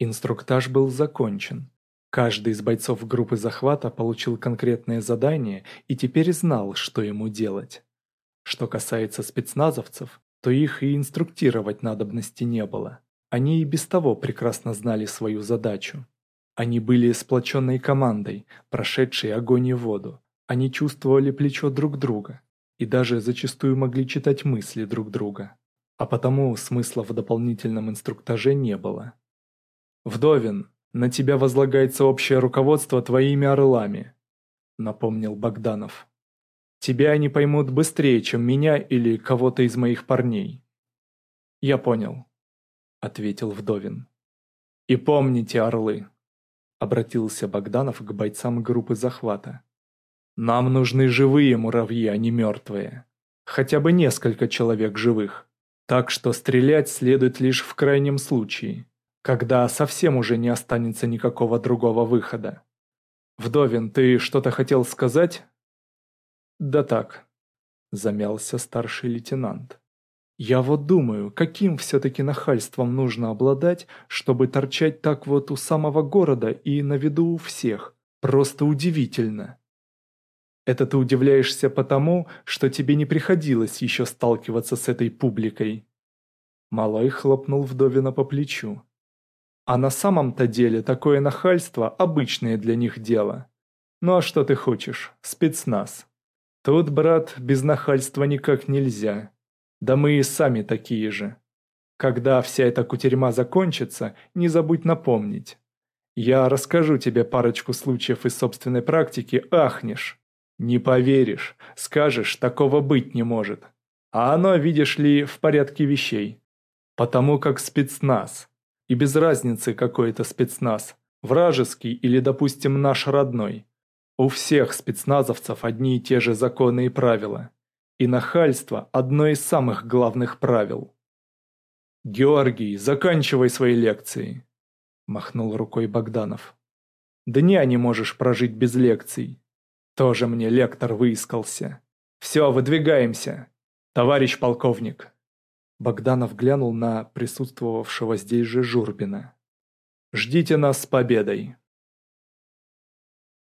Инструктаж был закончен. Каждый из бойцов группы захвата получил конкретное задание и теперь знал, что ему делать. Что касается спецназовцев, то их и инструктировать надобности не было. Они и без того прекрасно знали свою задачу. Они были сплоченной командой, прошедшей огонь и воду. Они чувствовали плечо друг друга и даже зачастую могли читать мысли друг друга. А потому смысла в дополнительном инструктаже не было. «Вдовин, на тебя возлагается общее руководство твоими орлами», — напомнил Богданов. «Тебя они поймут быстрее, чем меня или кого-то из моих парней». «Я понял», — ответил Вдовин. «И помните, орлы», — обратился Богданов к бойцам группы захвата. «Нам нужны живые муравьи, а не мертвые. Хотя бы несколько человек живых. Так что стрелять следует лишь в крайнем случае когда совсем уже не останется никакого другого выхода. «Вдовин, ты что-то хотел сказать?» «Да так», — замялся старший лейтенант. «Я вот думаю, каким все-таки нахальством нужно обладать, чтобы торчать так вот у самого города и на виду у всех. Просто удивительно». «Это ты удивляешься потому, что тебе не приходилось еще сталкиваться с этой публикой». Малой хлопнул Вдовина по плечу. А на самом-то деле такое нахальство – обычное для них дело. Ну а что ты хочешь, спецназ. Тут, брат, без нахальства никак нельзя. Да мы и сами такие же. Когда вся эта кутерьма закончится, не забудь напомнить. Я расскажу тебе парочку случаев из собственной практики, ахнешь. Не поверишь, скажешь, такого быть не может. А оно, видишь ли, в порядке вещей. Потому как спецназ. И без разницы, какой это спецназ, вражеский или, допустим, наш родной. У всех спецназовцев одни и те же законы и правила. И нахальство – одно из самых главных правил. «Георгий, заканчивай свои лекции», – махнул рукой Богданов. «Дня не можешь прожить без лекций. Тоже мне лектор выискался. Все, выдвигаемся, товарищ полковник». Богданов глянул на присутствовавшего здесь же Журбина. «Ждите нас с победой!»